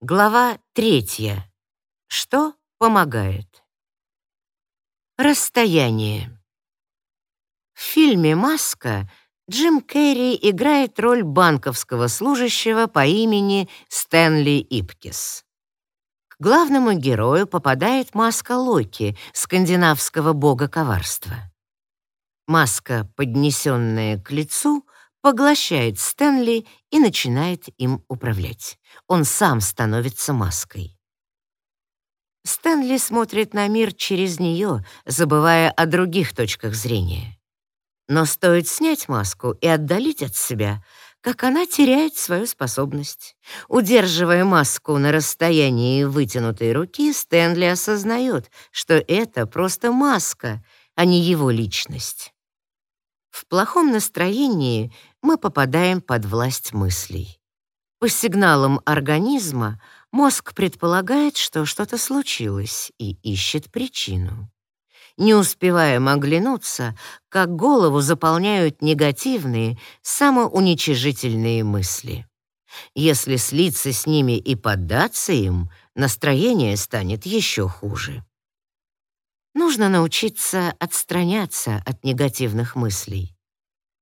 Глава третья. Что помогает? Расстояние. В фильме «Маска» Джим Керри играет роль банковского служащего по имени Стэнли Ипкис. К главному герою попадает маска Локи, скандинавского бога коварства. Маска, поднесенная к лицу, поглощает Стэнли и начинает им управлять. Он сам становится маской. Стэнли смотрит на мир через нее, забывая о других точках зрения. Но стоит снять маску и отдалить от себя, как она теряет свою способность. Удерживая маску на расстоянии вытянутой руки, Стэнли осознает, что это просто маска, а не его личность. В плохом настроении мы попадаем под власть мыслей. По сигналам организма мозг предполагает, что что-то случилось и ищет причину. Не успеваем оглянуться, как голову заполняют негативные, самоуничижительные мысли. Если слиться с ними и поддаться им, настроение станет еще хуже. Нужно научиться отстраняться от негативных мыслей.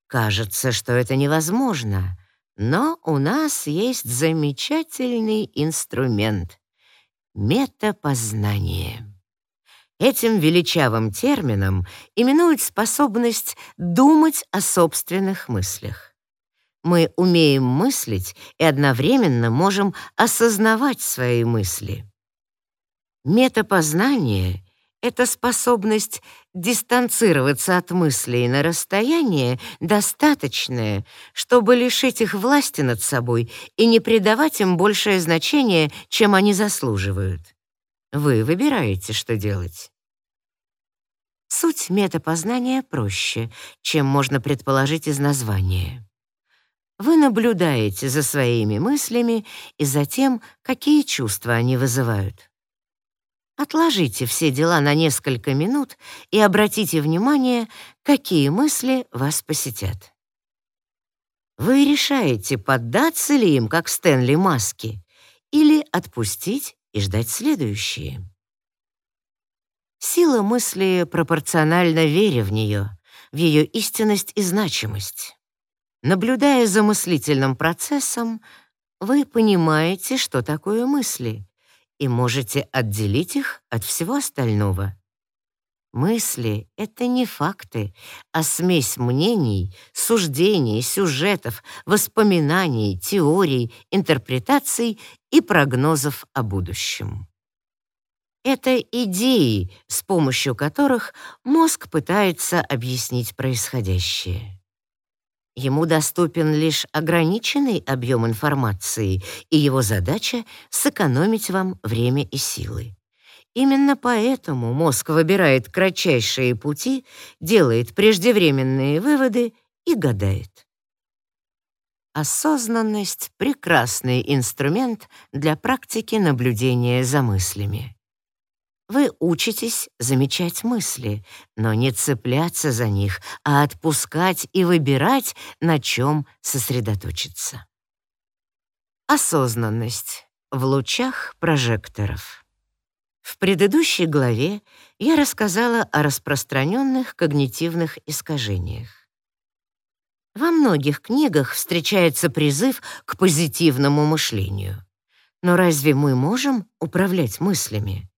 Кажется, что это невозможно, но у нас есть замечательный инструмент — метапознание. Этим величавым термином именуют способность думать о собственных мыслях. Мы умеем мыслить и одновременно можем осознавать свои мысли. Метапознание это способность дистанцироваться от мыслей на расстояние, достаточное, чтобы лишить их власти над собой и не придавать им большее значение, чем они заслуживают. Вы выбираете, что делать. Суть метапознания проще, чем можно предположить из названия. Вы наблюдаете за своими мыслями и за тем, какие чувства они вызывают. Отложите все дела на несколько минут и обратите внимание, какие мысли вас посетят. Вы решаете, поддаться ли им, как Стэнли Маски, или отпустить и ждать следующие. Сила мысли пропорциональна вере в нее, в ее истинность и значимость. Наблюдая за мыслительным процессом, вы понимаете, что такое мысли, и можете отделить их от всего остального. Мысли — это не факты, а смесь мнений, суждений, сюжетов, воспоминаний, теорий, интерпретаций и прогнозов о будущем. Это идеи, с помощью которых мозг пытается объяснить происходящее. Ему доступен лишь ограниченный объем информации, и его задача — сэкономить вам время и силы. Именно поэтому мозг выбирает кратчайшие пути, делает преждевременные выводы и гадает. Осознанность — прекрасный инструмент для практики наблюдения за мыслями. Вы учитесь замечать мысли, но не цепляться за них, а отпускать и выбирать, на чем сосредоточиться. Осознанность в лучах прожекторов. В предыдущей главе я рассказала о распространенных когнитивных искажениях. Во многих книгах встречается призыв к позитивному мышлению. Но разве мы можем управлять мыслями?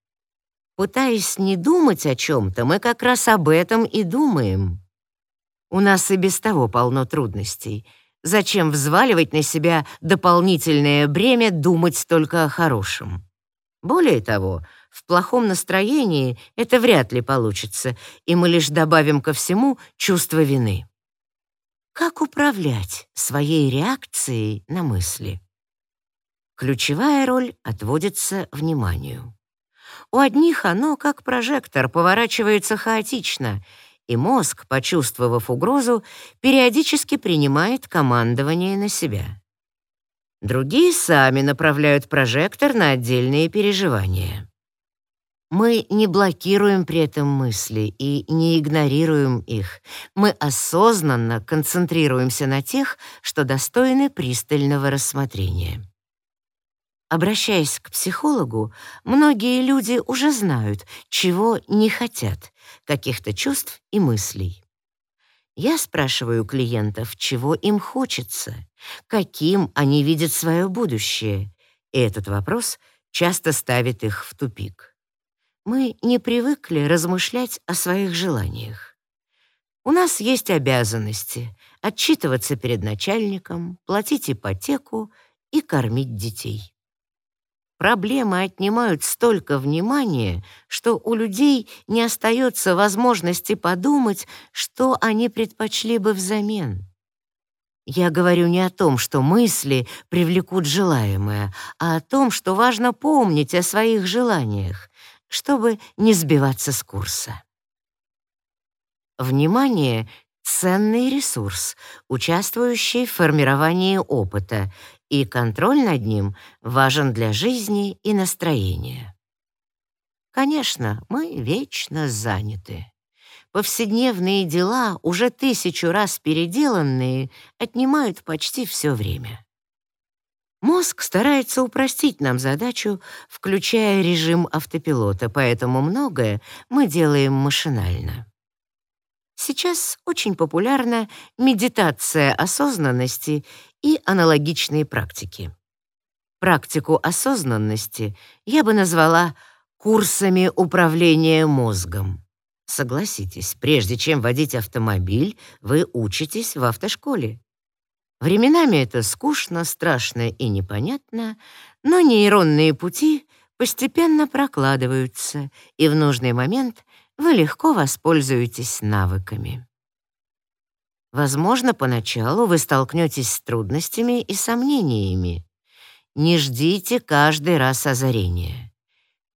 Пытаясь не думать о чем-то, мы как раз об этом и думаем. У нас и без того полно трудностей. Зачем взваливать на себя дополнительное бремя думать только о хорошем? Более того, в плохом настроении это вряд ли получится, и мы лишь добавим ко всему чувство вины. Как управлять своей реакцией на мысли? Ключевая роль отводится вниманию. У одних оно, как прожектор, поворачивается хаотично, и мозг, почувствовав угрозу, периодически принимает командование на себя. Другие сами направляют прожектор на отдельные переживания. Мы не блокируем при этом мысли и не игнорируем их. Мы осознанно концентрируемся на тех, что достойны пристального рассмотрения. Обращаясь к психологу, многие люди уже знают, чего не хотят, каких-то чувств и мыслей. Я спрашиваю клиентов, чего им хочется, каким они видят свое будущее, и этот вопрос часто ставит их в тупик. Мы не привыкли размышлять о своих желаниях. У нас есть обязанности отчитываться перед начальником, платить ипотеку и кормить детей. Проблемы отнимают столько внимания, что у людей не остается возможности подумать, что они предпочли бы взамен. Я говорю не о том, что мысли привлекут желаемое, а о том, что важно помнить о своих желаниях, чтобы не сбиваться с курса. Внимание — ценный ресурс, участвующий в формировании опыта, и контроль над ним важен для жизни и настроения. Конечно, мы вечно заняты. Повседневные дела, уже тысячу раз переделанные, отнимают почти все время. Мозг старается упростить нам задачу, включая режим автопилота, поэтому многое мы делаем машинально. Сейчас очень популярна медитация осознанности и аналогичные практики. Практику осознанности я бы назвала курсами управления мозгом. Согласитесь, прежде чем водить автомобиль, вы учитесь в автошколе. Временами это скучно, страшно и непонятно, но нейронные пути постепенно прокладываются, и в нужный момент вы легко воспользуетесь навыками. Возможно, поначалу вы столкнетесь с трудностями и сомнениями. Не ждите каждый раз озарения.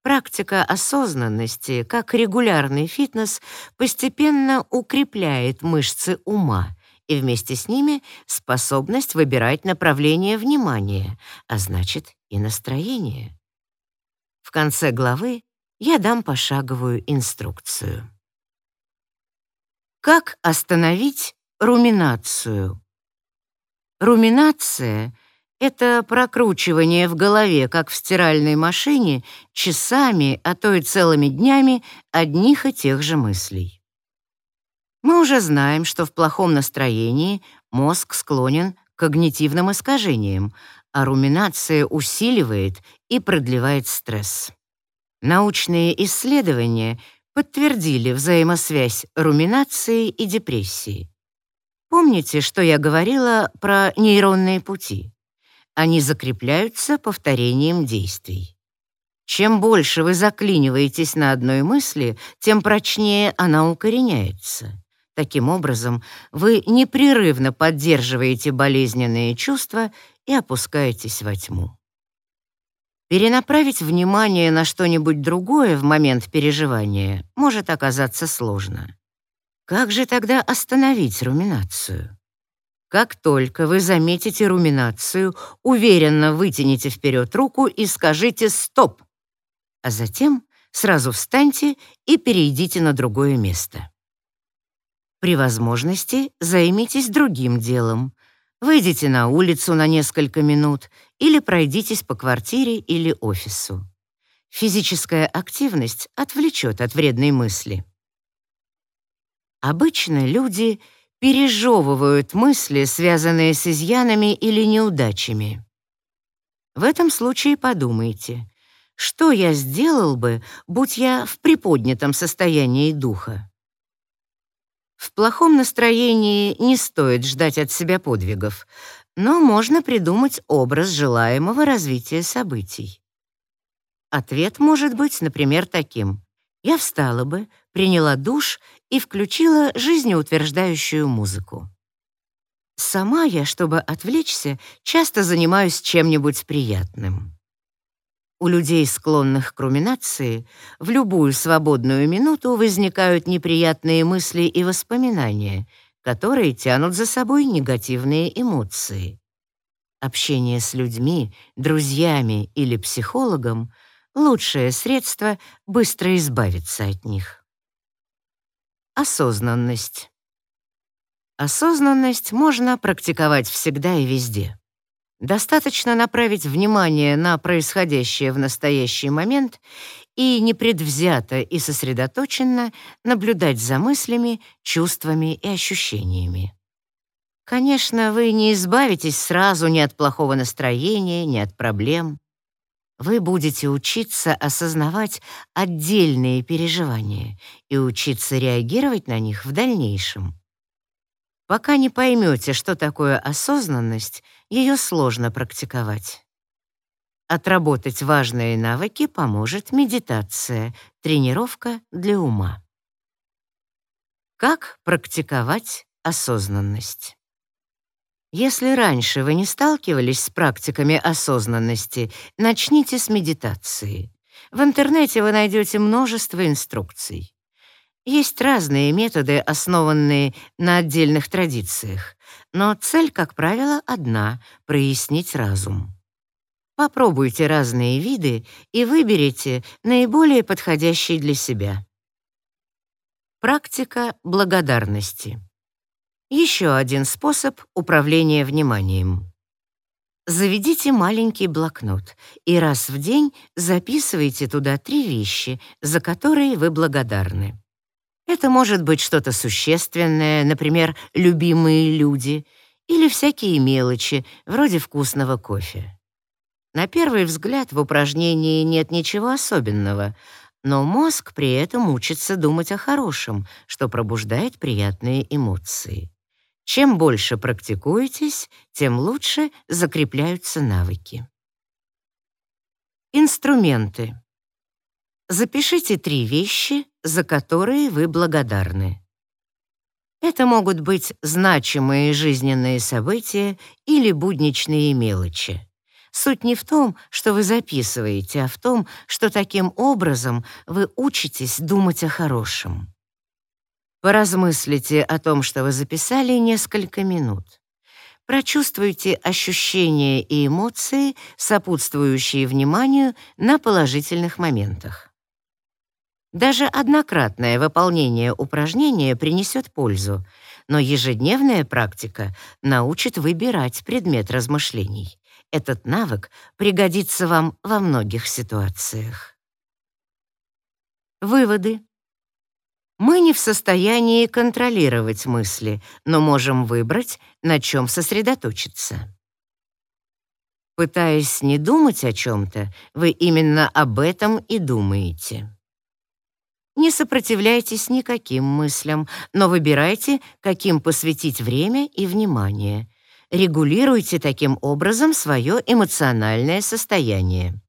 Практика осознанности, как регулярный фитнес, постепенно укрепляет мышцы ума и вместе с ними способность выбирать направление внимания, а значит и настроение. В конце главы я дам пошаговую инструкцию. Как остановить руминацию? Руминация — это прокручивание в голове, как в стиральной машине, часами, а то и целыми днями одних и тех же мыслей. Мы уже знаем, что в плохом настроении мозг склонен к когнитивным искажениям, а руминация усиливает и продлевает стресс. Научные исследования подтвердили взаимосвязь руминации и депрессии. Помните, что я говорила про нейронные пути? Они закрепляются повторением действий. Чем больше вы заклиниваетесь на одной мысли, тем прочнее она укореняется. Таким образом, вы непрерывно поддерживаете болезненные чувства и опускаетесь во тьму. Перенаправить внимание на что-нибудь другое в момент переживания может оказаться сложно. Как же тогда остановить руминацию? Как только вы заметите руминацию, уверенно вытяните вперед руку и скажите «стоп», а затем сразу встаньте и перейдите на другое место. При возможности займитесь другим делом, Выйдите на улицу на несколько минут или пройдитесь по квартире или офису. Физическая активность отвлечет от вредной мысли. Обычно люди пережевывают мысли, связанные с изъянами или неудачами. В этом случае подумайте, что я сделал бы, будь я в приподнятом состоянии духа. В плохом настроении не стоит ждать от себя подвигов, но можно придумать образ желаемого развития событий. Ответ может быть, например, таким. Я встала бы, приняла душ и включила жизнеутверждающую музыку. Сама я, чтобы отвлечься, часто занимаюсь чем-нибудь приятным. У людей, склонных к руминации, в любую свободную минуту возникают неприятные мысли и воспоминания, которые тянут за собой негативные эмоции. Общение с людьми, друзьями или психологом — лучшее средство быстро избавиться от них. Осознанность. Осознанность можно практиковать всегда и везде. Достаточно направить внимание на происходящее в настоящий момент и непредвзято и сосредоточенно наблюдать за мыслями, чувствами и ощущениями. Конечно, вы не избавитесь сразу ни от плохого настроения, ни от проблем. Вы будете учиться осознавать отдельные переживания и учиться реагировать на них в дальнейшем. Пока не поймете, что такое осознанность, ее сложно практиковать. Отработать важные навыки поможет медитация, тренировка для ума. Как практиковать осознанность? Если раньше вы не сталкивались с практиками осознанности, начните с медитации. В интернете вы найдете множество инструкций. Есть разные методы, основанные на отдельных традициях, но цель, как правило, одна — прояснить разум. Попробуйте разные виды и выберите наиболее подходящий для себя. Практика благодарности. Еще один способ управления вниманием. Заведите маленький блокнот и раз в день записывайте туда три вещи, за которые вы благодарны. Это может быть что-то существенное, например, любимые люди, или всякие мелочи, вроде вкусного кофе. На первый взгляд в упражнении нет ничего особенного, но мозг при этом учится думать о хорошем, что пробуждает приятные эмоции. Чем больше практикуетесь, тем лучше закрепляются навыки. Инструменты. Запишите три вещи, за которые вы благодарны. Это могут быть значимые жизненные события или будничные мелочи. Суть не в том, что вы записываете, а в том, что таким образом вы учитесь думать о хорошем. Поразмыслите о том, что вы записали, несколько минут. Прочувствуйте ощущения и эмоции, сопутствующие вниманию на положительных моментах. Даже однократное выполнение упражнения принесет пользу, но ежедневная практика научит выбирать предмет размышлений. Этот навык пригодится вам во многих ситуациях. Выводы. Мы не в состоянии контролировать мысли, но можем выбрать, на чем сосредоточиться. Пытаясь не думать о чем-то, вы именно об этом и думаете. Не сопротивляйтесь никаким мыслям, но выбирайте, каким посвятить время и внимание. Регулируйте таким образом свое эмоциональное состояние.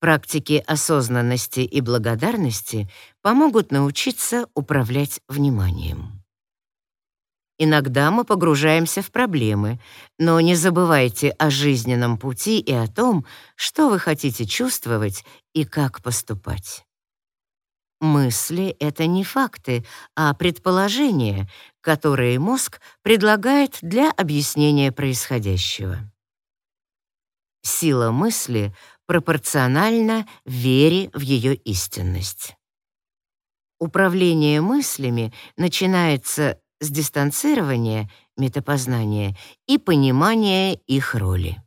Практики осознанности и благодарности помогут научиться управлять вниманием. Иногда мы погружаемся в проблемы, но не забывайте о жизненном пути и о том, что вы хотите чувствовать и как поступать. Мысли — это не факты, а предположения, которые мозг предлагает для объяснения происходящего. Сила мысли пропорциональна вере в ее истинность. Управление мыслями начинается с дистанцирования, метапознания и понимания их роли.